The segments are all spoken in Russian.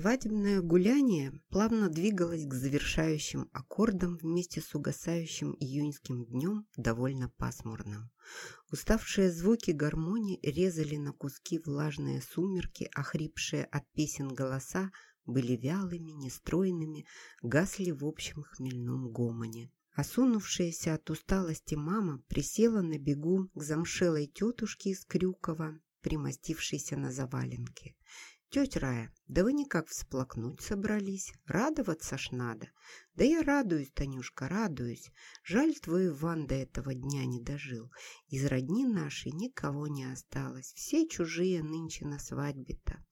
Свадебное гуляние плавно двигалось к завершающим аккордам вместе с угасающим июньским днем, довольно пасмурным. Уставшие звуки гармонии резали на куски влажные сумерки, охрипшие от песен голоса были вялыми, нестройными, гасли в общем хмельном гомоне. Осунувшаяся от усталости мама присела на бегу к замшелой тетушке из Крюкова, примостившейся на заваленке. «Тетя Рая, да вы никак всплакнуть собрались. Радоваться ж надо. Да я радуюсь, Танюшка, радуюсь. Жаль, твой Иван до этого дня не дожил. Из родни нашей никого не осталось. Все чужие нынче на свадьбе-то.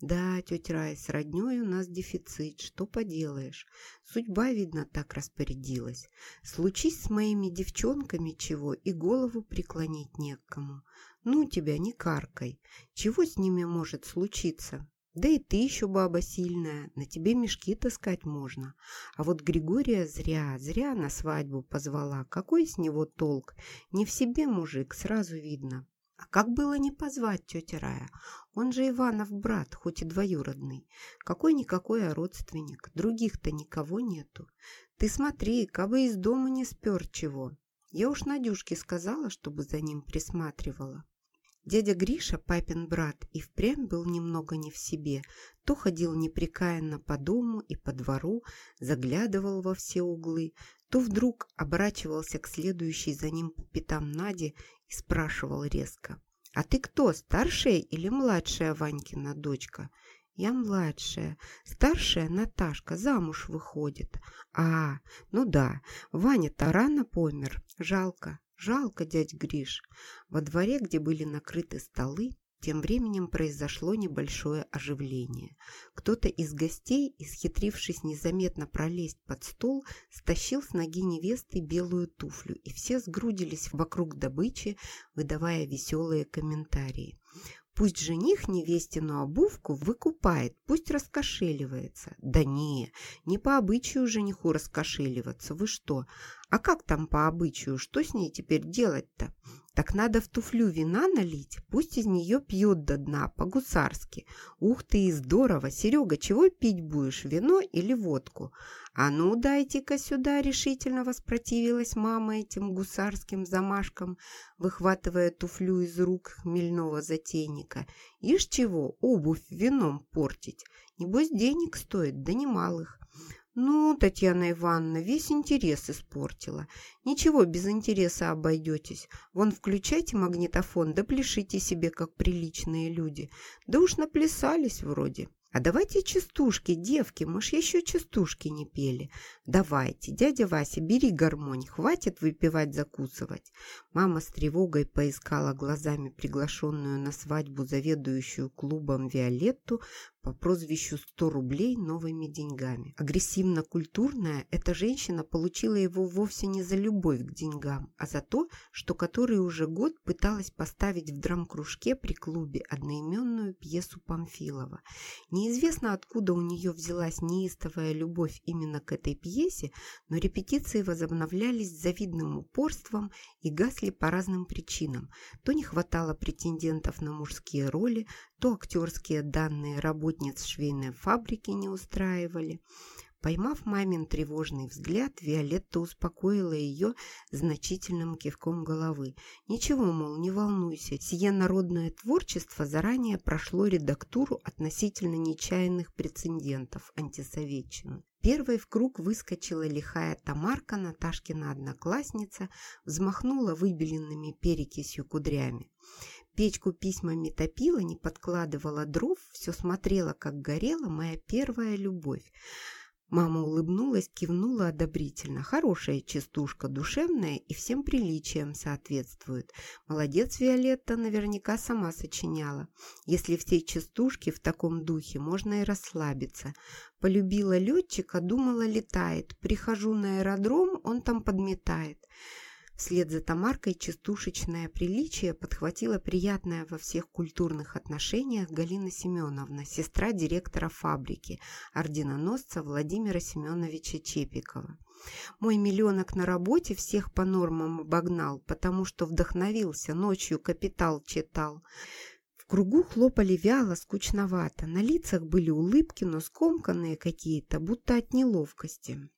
Да, тетя Рая, с родней у нас дефицит. Что поделаешь? Судьба, видно, так распорядилась. Случись с моими девчонками чего, и голову преклонить некому. Ну тебя, не каркай. Чего с ними может случиться? Да и ты еще баба сильная, на тебе мешки таскать можно. А вот Григория зря, зря на свадьбу позвала. Какой с него толк? Не в себе мужик, сразу видно. А как было не позвать тетя Рая? Он же Иванов брат, хоть и двоюродный. Какой-никакой, а родственник. Других-то никого нету. Ты смотри, кабы из дома не спер чего. Я уж Надюшке сказала, чтобы за ним присматривала. Дядя Гриша, папин брат, и впрямь был немного не в себе. То ходил непрекаянно по дому и по двору, заглядывал во все углы, то вдруг оборачивался к следующей за ним по пятам Наде и спрашивал резко. «А ты кто, старшая или младшая Ванькина дочка?» «Я младшая. Старшая Наташка замуж выходит». «А, ну да, Ваня-то рано помер. Жалко. Жалко, дядь Гриш. Во дворе, где были накрыты столы, тем временем произошло небольшое оживление. Кто-то из гостей, исхитрившись незаметно пролезть под стол, стащил с ноги невесты белую туфлю, и все сгрудились вокруг добычи, выдавая веселые комментарии. Пусть жених невестину обувку выкупает, пусть раскошеливается. Да не, не по обычаю жениху раскошеливаться, вы что? А как там по обычаю, что с ней теперь делать-то? Так надо в туфлю вина налить, пусть из нее пьет до дна, по-гусарски. Ух ты, и здорово! Серега, чего пить будешь, вино или водку? А ну, дайте-ка сюда, решительно воспротивилась мама этим гусарским замашкам, выхватывая туфлю из рук хмельного затейника. Ишь чего, обувь вином портить? Небось, денег стоит, да немалых. «Ну, Татьяна Ивановна, весь интерес испортила. Ничего, без интереса обойдетесь. Вон включайте магнитофон, да пляшите себе, как приличные люди. Да уж наплясались вроде». «А давайте частушки, девки, мы ж еще частушки не пели. Давайте, дядя Вася, бери гармонь, хватит выпивать, закусывать». Мама с тревогой поискала глазами приглашенную на свадьбу заведующую клубом Виолетту, по прозвищу 100 рублей новыми деньгами. Агрессивно-культурная, эта женщина получила его вовсе не за любовь к деньгам, а за то, что который уже год пыталась поставить в драм-кружке при клубе одноименную пьесу Памфилова. Неизвестно, откуда у нее взялась неистовая любовь именно к этой пьесе, но репетиции возобновлялись с завидным упорством и гасли по разным причинам. То не хватало претендентов на мужские роли, то актерские данные работниц швейной фабрики не устраивали. Поймав мамин тревожный взгляд, Виолетта успокоила ее значительным кивком головы. «Ничего, мол, не волнуйся, сие народное творчество заранее прошло редактуру относительно нечаянных прецедентов антисоветчины». Первой в круг выскочила лихая Тамарка, Наташкина одноклассница, взмахнула выбеленными перекисью кудрями. Печку письмами топила, не подкладывала дров, все смотрела, как горела моя первая любовь. Мама улыбнулась, кивнула одобрительно. Хорошая частушка, душевная и всем приличиям соответствует. Молодец, Виолетта, наверняка сама сочиняла. Если все частушки в таком духе, можно и расслабиться. Полюбила летчика, думала, летает. Прихожу на аэродром, он там подметает. Вслед за Тамаркой частушечное приличие подхватила приятная во всех культурных отношениях Галина Семеновна, сестра директора фабрики, орденоносца Владимира Семеновича Чепикова. Мой миллионок на работе всех по нормам обогнал, потому что вдохновился, ночью «Капитал» читал кругу хлопали вяло, скучновато. На лицах были улыбки, но скомканные какие-то, будто от неловкости.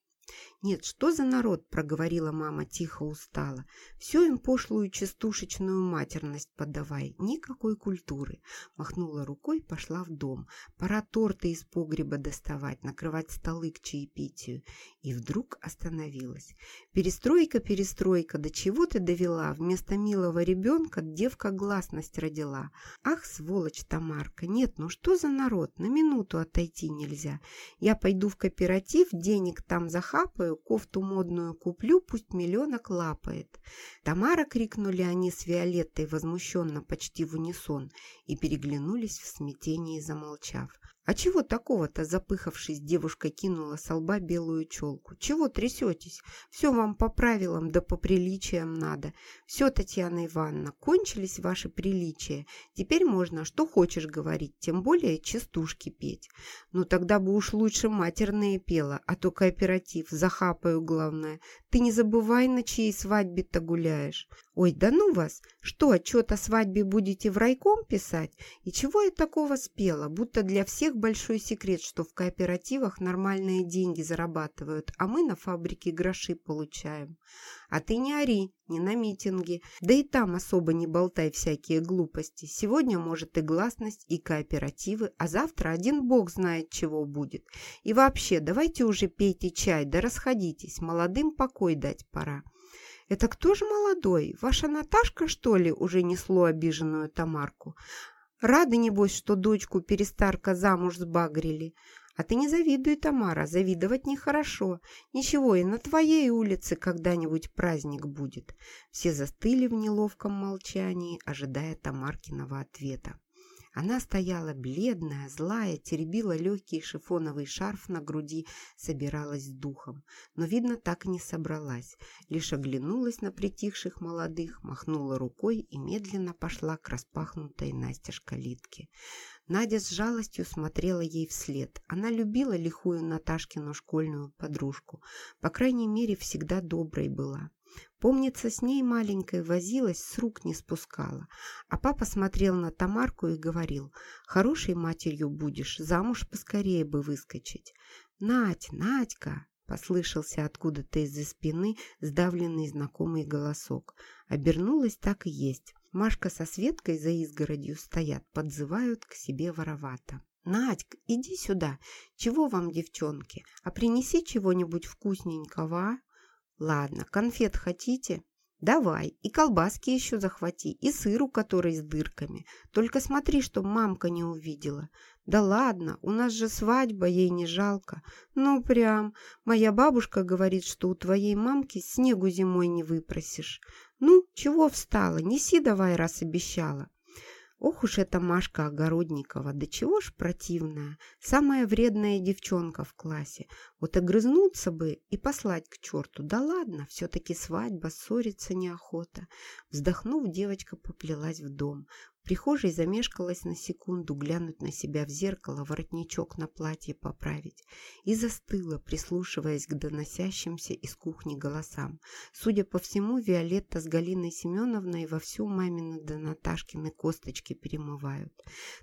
«Нет, что за народ?» – проговорила мама тихо устала. «Все им пошлую частушечную матерность подавай, никакой культуры». Махнула рукой, пошла в дом. Пора торты из погреба доставать, накрывать столы к чаепитию. И вдруг остановилась. «Перестройка, перестройка, до чего ты довела? Вместо милого ребенка девка гласность родила. Ах, сволочь Тамарка! Нет, ну что за народ? На минуту отойти нельзя. Я пойду в кооператив, денег там захапаю, новую кофту модную куплю, пусть миллионок лапает. Тамара крикнули они с Виолеттой возмущенно почти в унисон и переглянулись в смятении, замолчав. «А чего такого-то?» – запыхавшись, девушка кинула с лба белую челку. «Чего трясетесь? Все вам по правилам да по приличиям надо. Все, Татьяна Ивановна, кончились ваши приличия. Теперь можно что хочешь говорить, тем более частушки петь. Ну тогда бы уж лучше матерные пела, а то кооператив, захапаю главное. Ты не забывай, на чьей свадьбе-то гуляешь. Ой, да ну вас! Что, отчет о свадьбе будете в райком писать? И чего я такого спела? Будто для всех большой секрет, что в кооперативах нормальные деньги зарабатывают, а мы на фабрике гроши получаем. А ты не ори, не на митинге. Да и там особо не болтай всякие глупости. Сегодня, может, и гласность, и кооперативы, а завтра один бог знает, чего будет. И вообще, давайте уже пейте чай, да расходитесь, молодым покой дать пора. «Это кто же молодой? Ваша Наташка, что ли?» уже несло обиженную Тамарку. «Рады, небось, что дочку перестарка замуж сбагрили. А ты не завидуй, Тамара, завидовать нехорошо. Ничего, и на твоей улице когда-нибудь праздник будет». Все застыли в неловком молчании, ожидая Тамаркиного ответа. Она стояла бледная, злая, теребила легкий шифоновый шарф на груди, собиралась с духом. Но, видно, так и не собралась. Лишь оглянулась на притихших молодых, махнула рукой и медленно пошла к распахнутой настежь калитке. Надя с жалостью смотрела ей вслед. Она любила лихую Наташкину школьную подружку. По крайней мере, всегда доброй была. Помнится, с ней маленькой возилась, с рук не спускала. А папа смотрел на Тамарку и говорил, «Хорошей матерью будешь, замуж поскорее бы выскочить». «Надь, Надька!» — послышался откуда-то из-за спины сдавленный знакомый голосок. Обернулась так и есть. Машка со Светкой за изгородью стоят, подзывают к себе воровато. «Надька, иди сюда. Чего вам, девчонки? А принеси чего-нибудь вкусненького, а?» Ладно, конфет хотите? Давай, и колбаски еще захвати, и сыру, который с дырками. Только смотри, чтоб мамка не увидела. Да ладно, у нас же свадьба, ей не жалко. Ну, прям, моя бабушка говорит, что у твоей мамки снегу зимой не выпросишь. Ну, чего встала, неси давай, раз обещала. Ох уж эта Машка Огородникова, да чего ж противная, самая вредная девчонка в классе. Вот огрызнуться бы и послать к черту. Да ладно, все-таки свадьба, ссориться неохота. Вздохнув, девочка поплелась в дом прихожей замешкалась на секунду глянуть на себя в зеркало, воротничок на платье поправить. И застыла, прислушиваясь к доносящимся из кухни голосам. Судя по всему, Виолетта с Галиной Семеновной вовсю мамины да Наташкины косточки перемывают.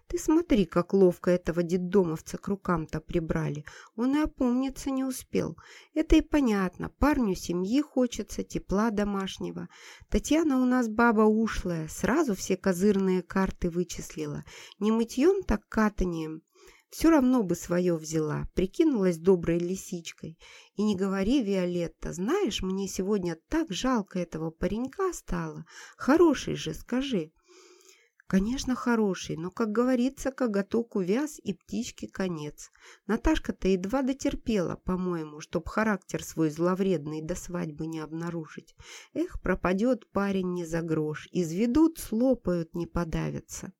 Ты смотри, как ловко этого детдомовца к рукам-то прибрали. Он и опомниться не успел. Это и понятно. Парню семьи хочется, тепла домашнего. Татьяна у нас баба ушлая. Сразу все козырные карты вычислила. Не мытьем, так катанием. Все равно бы свое взяла, прикинулась доброй лисичкой. И не говори, Виолетта, знаешь, мне сегодня так жалко этого паренька стало. Хороший же, скажи. Конечно, хороший, но, как говорится, коготок увяз и птичке конец. Наташка-то едва дотерпела, по-моему, чтоб характер свой зловредный до свадьбы не обнаружить. Эх, пропадет парень не за грош, изведут, слопают, не подавятся.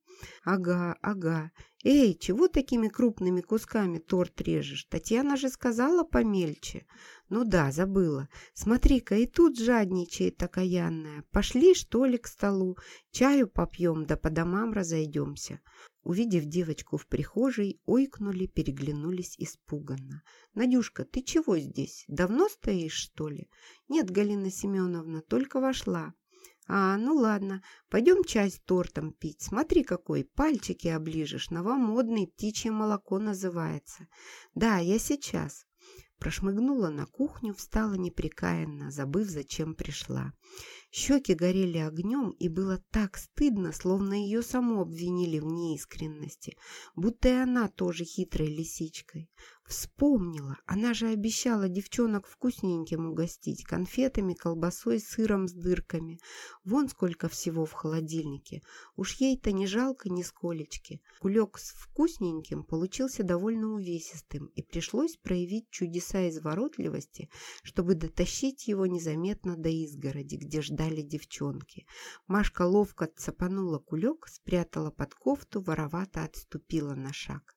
Ага, ага. Эй, чего такими крупными кусками торт режешь? Татьяна же сказала помельче. Ну да, забыла. Смотри-ка, и тут жадничает окаянная. Пошли, что ли, к столу. Чаю попьем, да по домам разойдемся. Увидев девочку в прихожей, ойкнули, переглянулись испуганно. «Надюшка, ты чего здесь? Давно стоишь, что ли?» «Нет, Галина Семеновна, только вошла». А, ну ладно, пойдем чай с тортом пить. Смотри, какой, пальчики оближешь. Новомодный птичье молоко называется. Да, я сейчас. Прошмыгнула на кухню, встала непрекаянно, забыв, зачем пришла. Щеки горели огнем, и было так стыдно, словно ее саму обвинили в неискренности, будто и она тоже хитрой лисичкой. Вспомнила, она же обещала девчонок вкусненьким угостить, конфетами, колбасой, сыром с дырками. Вон сколько всего в холодильнике. Уж ей-то не жалко ни сколечки. Кулек с вкусненьким получился довольно увесистым, и пришлось проявить чудеса изворотливости, чтобы дотащить его незаметно до изгороди, где ждали ждали девчонки. Машка ловко цапанула кулек, спрятала под кофту, воровато отступила на шаг.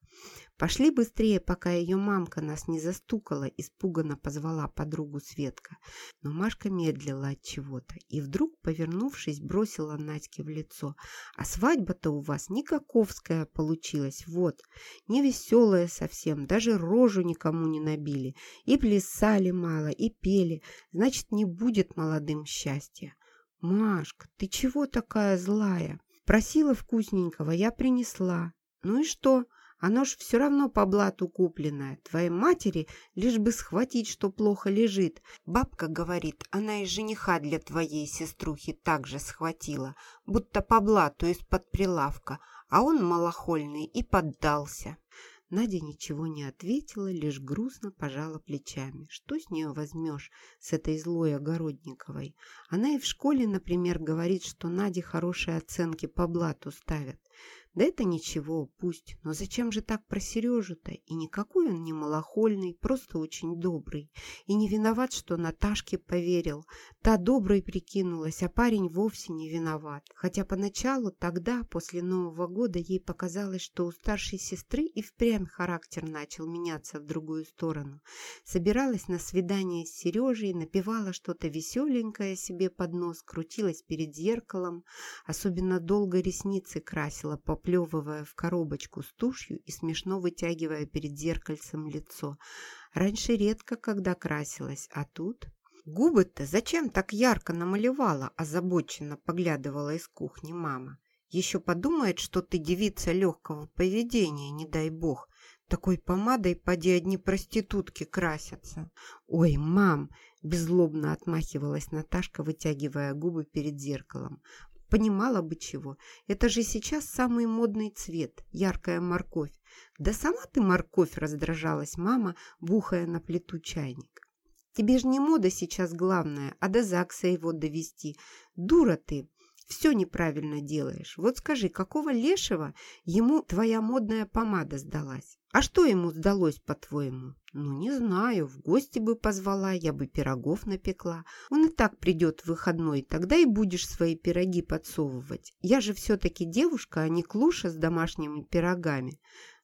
«Пошли быстрее, пока ее мамка нас не застукала», испуганно позвала подругу Светка. Но Машка медлила от чего-то и вдруг, повернувшись, бросила Надьке в лицо. «А свадьба-то у вас никаковская получилась, вот, не веселая совсем, даже рожу никому не набили, и плясали мало, и пели, значит, не будет молодым счастья». «Машка, ты чего такая злая? Просила вкусненького, я принесла. Ну и что?» Оно ж все равно по блату купленное. Твоей матери лишь бы схватить, что плохо лежит. Бабка говорит, она и жениха для твоей сеструхи также схватила, будто по блату из-под прилавка, а он малохольный и поддался. Надя ничего не ответила, лишь грустно пожала плечами. Что с нее возьмешь, с этой злой Огородниковой? Она и в школе, например, говорит, что Наде хорошие оценки по блату ставят. Да это ничего, пусть. Но зачем же так про Сережу-то? И никакой он не малохольный, просто очень добрый. И не виноват, что Наташке поверил. Та доброй прикинулась, а парень вовсе не виноват. Хотя поначалу, тогда, после Нового года, ей показалось, что у старшей сестры и впрямь характер начал меняться в другую сторону. Собиралась на свидание с Сережей, напевала что-то веселенькое себе под нос, крутилась перед зеркалом, особенно долго ресницы красила по заплевывая в коробочку с тушью и смешно вытягивая перед зеркальцем лицо. Раньше редко, когда красилась, а тут... «Губы-то зачем так ярко намалевала?» озабоченно поглядывала из кухни мама. «Еще подумает, что ты девица легкого поведения, не дай бог. Такой помадой поди одни проститутки красятся». «Ой, мам!» – беззлобно отмахивалась Наташка, вытягивая губы перед зеркалом. Понимала бы чего. Это же сейчас самый модный цвет, яркая морковь. Да сама ты морковь, раздражалась мама, бухая на плиту чайник. Тебе же не мода сейчас главное, а до ЗАГСа его довести. Дура ты, все неправильно делаешь. Вот скажи, какого лешего ему твоя модная помада сдалась? А что ему сдалось, по-твоему? Ну, не знаю, в гости бы позвала, я бы пирогов напекла. Он и так придет в выходной, тогда и будешь свои пироги подсовывать. Я же все-таки девушка, а не клуша с домашними пирогами.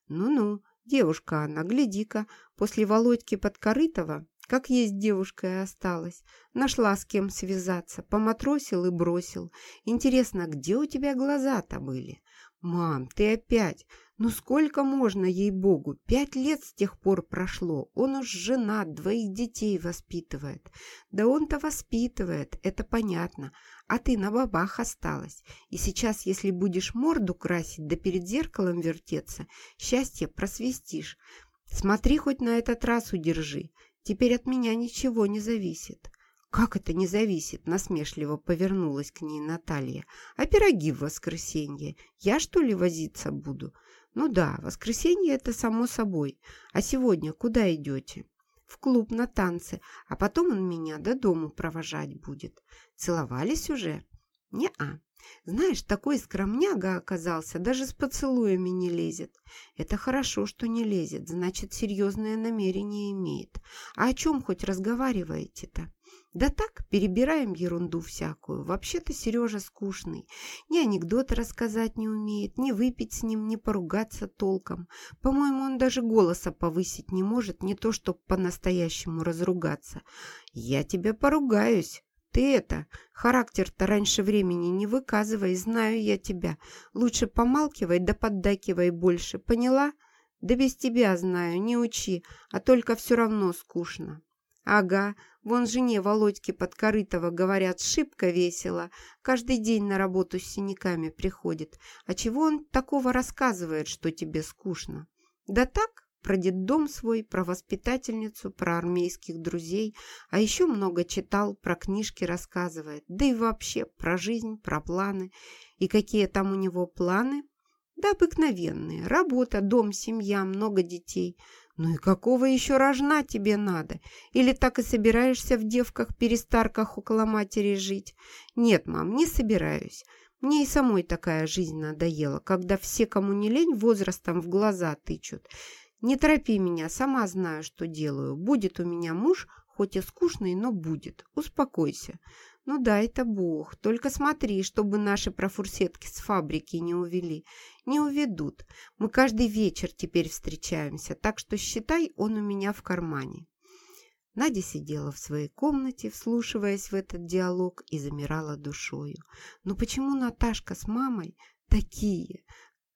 Ну-ну, девушка она, гляди-ка, после Володьки Подкорытова как есть девушка и осталась. Нашла с кем связаться, поматросил и бросил. Интересно, где у тебя глаза-то были? Мам, ты опять? Ну сколько можно, ей-богу? Пять лет с тех пор прошло. Он уж женат, двоих детей воспитывает. Да он-то воспитывает, это понятно. А ты на бабах осталась. И сейчас, если будешь морду красить да перед зеркалом вертеться, счастье просвистишь. Смотри, хоть на этот раз удержи. Теперь от меня ничего не зависит». «Как это не зависит?» – насмешливо повернулась к ней Наталья. «А пироги в воскресенье? Я, что ли, возиться буду?» «Ну да, воскресенье – это само собой. А сегодня куда идете?» «В клуб на танцы, а потом он меня до дому провожать будет. Целовались уже?» «Не-а. Знаешь, такой скромняга оказался, даже с поцелуями не лезет. Это хорошо, что не лезет, значит, серьезное намерение имеет. А о чем хоть разговариваете-то? Да так, перебираем ерунду всякую. Вообще-то Сережа скучный. Ни анекдоты рассказать не умеет, ни выпить с ним, ни поругаться толком. По-моему, он даже голоса повысить не может, не то, чтобы по-настоящему разругаться. Я тебя поругаюсь. Ты это, характер-то раньше времени не выказывай, знаю я тебя. Лучше помалкивай да поддакивай больше, поняла? Да без тебя знаю, не учи, а только все равно скучно. Ага, вон жене Володьки Подкорытова, говорят, шибко весело. Каждый день на работу с синяками приходит. А чего он такого рассказывает, что тебе скучно? Да так, про детдом свой, про воспитательницу, про армейских друзей, а еще много читал, про книжки рассказывает, да и вообще про жизнь, про планы. И какие там у него планы? Да обыкновенные. Работа, дом, семья, много детей. Ну и какого еще рожна тебе надо? Или так и собираешься в девках-перестарках около матери жить? Нет, мам, не собираюсь. Мне и самой такая жизнь надоела, когда все, кому не лень, возрастом в глаза тычут. Не торопи меня, сама знаю, что делаю. Будет у меня муж, хоть и скучный, но будет. Успокойся. Ну да, это бог. Только смотри, чтобы наши профурсетки с фабрики не увели. Не уведут. Мы каждый вечер теперь встречаемся, так что считай, он у меня в кармане. Надя сидела в своей комнате, вслушиваясь в этот диалог и замирала душою. Но почему Наташка с мамой такие?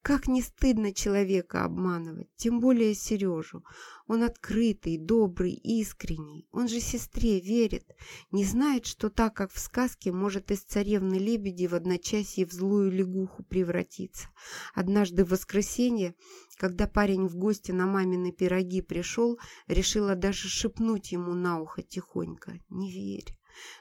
Как не стыдно человека обманывать, тем более Сережу. Он открытый, добрый, искренний. Он же сестре верит. Не знает, что так, как в сказке, может из царевны лебеди в одночасье в злую лягуху превратиться. Однажды в воскресенье, когда парень в гости на мамины пироги пришел, решила даже шепнуть ему на ухо тихонько «Не верь».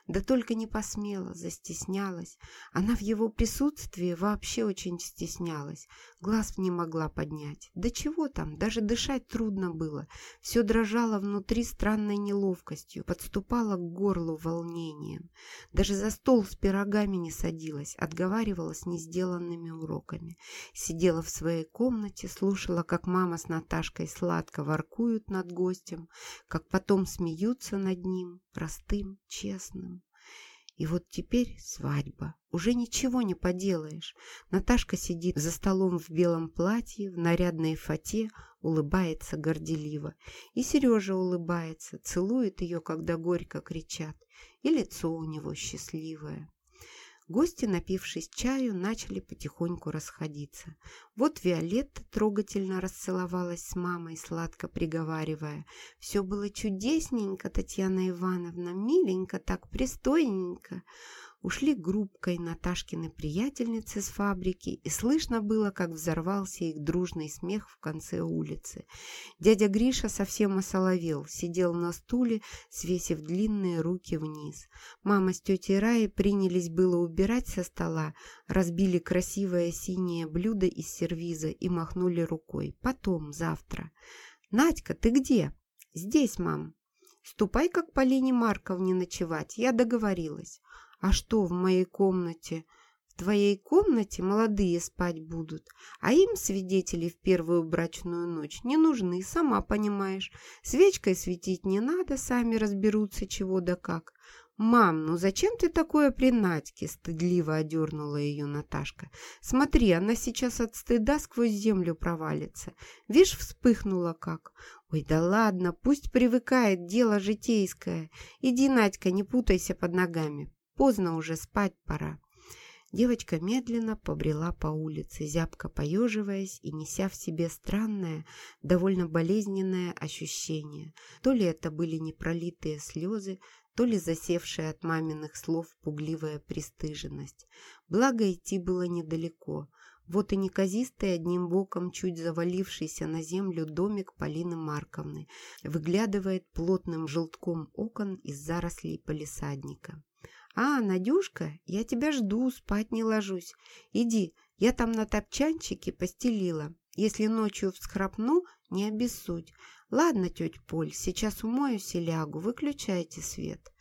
Да только не посмела, застеснялась. Она в его присутствии вообще очень стеснялась. Глаз не могла поднять. Да чего там, даже дышать трудно было. Все дрожало внутри странной неловкостью, подступало к горлу волнением. Даже за стол с пирогами не садилась, отговаривалась несделанными уроками. Сидела в своей комнате, слушала, как мама с Наташкой сладко воркуют над гостем, как потом смеются над ним, простым, честным. И вот теперь свадьба. Уже ничего не поделаешь. Наташка сидит за столом в белом платье, в нарядной фате, улыбается горделиво. И Сережа улыбается, целует ее, когда горько кричат. И лицо у него счастливое. Гости, напившись чаю, начали потихоньку расходиться. Вот Виолетта трогательно расцеловалась с мамой, сладко приговаривая. «Все было чудесненько, Татьяна Ивановна, миленько, так пристойненько». Ушли группкой Наташкины приятельницы с фабрики, и слышно было, как взорвался их дружный смех в конце улицы. Дядя Гриша совсем осоловел, сидел на стуле, свесив длинные руки вниз. Мама с тетей Раей принялись было убирать со стола, разбили красивое синее блюдо из сервиза и махнули рукой. «Потом, завтра». «Надька, ты где?» «Здесь, мам». «Ступай, как Полине Марковне ночевать, я договорилась». А что в моей комнате? В твоей комнате молодые спать будут, а им свидетели в первую брачную ночь не нужны, сама понимаешь. Свечкой светить не надо, сами разберутся чего да как. «Мам, ну зачем ты такое при Надьке?» – стыдливо одернула ее Наташка. «Смотри, она сейчас от стыда сквозь землю провалится. Вишь, вспыхнула как. Ой, да ладно, пусть привыкает, дело житейское. Иди, Надька, не путайся под ногами. Поздно уже, спать пора. Девочка медленно побрела по улице, зябко поеживаясь и неся в себе странное, довольно болезненное ощущение. То ли это были непролитые слезы, то ли засевшая от маминых слов пугливая пристыженность. Благо идти было недалеко. Вот и неказистый одним боком, чуть завалившийся на землю домик Полины Марковны, выглядывает плотным желтком окон из зарослей полисадника. «А, Надюшка, я тебя жду, спать не ложусь. Иди, я там на топчанчике постелила. Если ночью всхрапну, не обессудь. Ладно, тетя Поль, сейчас умоюсь и лягу, выключайте свет».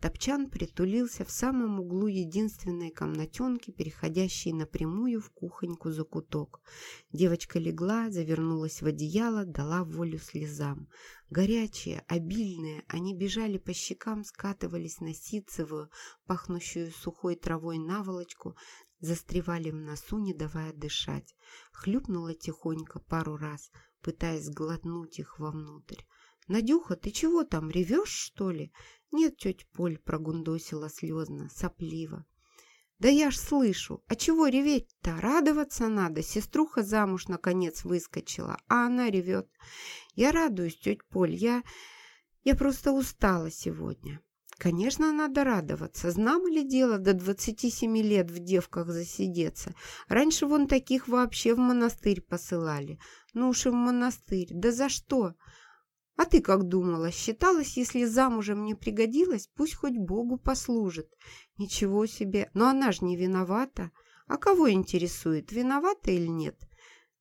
Топчан притулился в самом углу единственной комнатенки, переходящей напрямую в кухоньку за куток. Девочка легла, завернулась в одеяло, дала волю слезам. Горячие, обильные, они бежали по щекам, скатывались на ситцевую, пахнущую сухой травой наволочку, застревали в носу, не давая дышать. Хлюпнула тихонько пару раз, пытаясь глотнуть их вовнутрь. «Надюха, ты чего там, ревешь, что ли?» «Нет, тетя Поль», — прогундосила слезно, сопливо. «Да я ж слышу! А чего реветь-то? Радоваться надо! Сеструха замуж наконец выскочила, а она ревет. Я радуюсь, тетя Поль, я... Я просто устала сегодня. Конечно, надо радоваться. Знамо ли дело до 27 лет в девках засидеться? Раньше вон таких вообще в монастырь посылали. Ну уж и в монастырь. Да за что? А ты как думала? Считалось, если замужем не пригодилась, пусть хоть Богу послужит. Ничего себе. Но она же не виновата. А кого интересует, виновата или нет?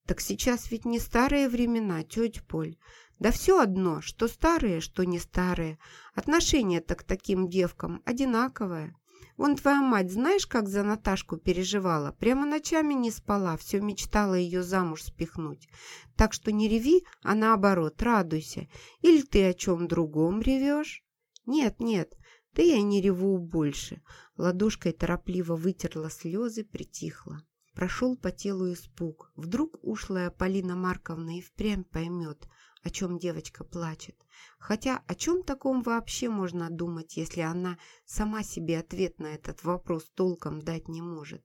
Так сейчас ведь не старые времена, тетя Поль. Да все одно, что старые, что не старые. Отношение-то к таким девкам одинаковое. Вон твоя мать, знаешь, как за Наташку переживала? Прямо ночами не спала, все мечтала ее замуж спихнуть. Так что не реви, а наоборот, радуйся. Или ты о чем другом ревешь? Нет, нет, да я не реву больше. Ладошкой торопливо вытерла слезы, притихла. Прошел по телу испуг. Вдруг ушлая Полина Марковна и впрямь поймет, о чем девочка плачет. Хотя о чем таком вообще можно думать, если она сама себе ответ на этот вопрос толком дать не может?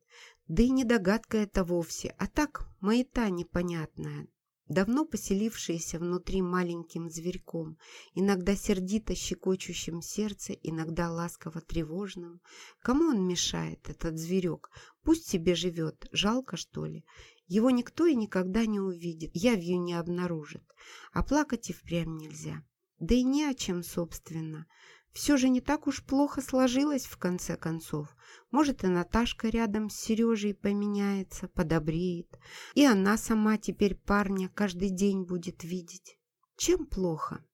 Да и не догадка это вовсе, а так маята непонятная, давно поселившаяся внутри маленьким зверьком, иногда сердито щекочущим сердце, иногда ласково тревожным. Кому он мешает, этот зверек? Пусть себе живет, жалко что ли? Его никто и никогда не увидит, явью не обнаружит. А плакать и впрямь нельзя. Да и не о чем, собственно. Все же не так уж плохо сложилось в конце концов. Может, и Наташка рядом с Сережей поменяется, подобреет. И она сама теперь парня каждый день будет видеть. Чем плохо?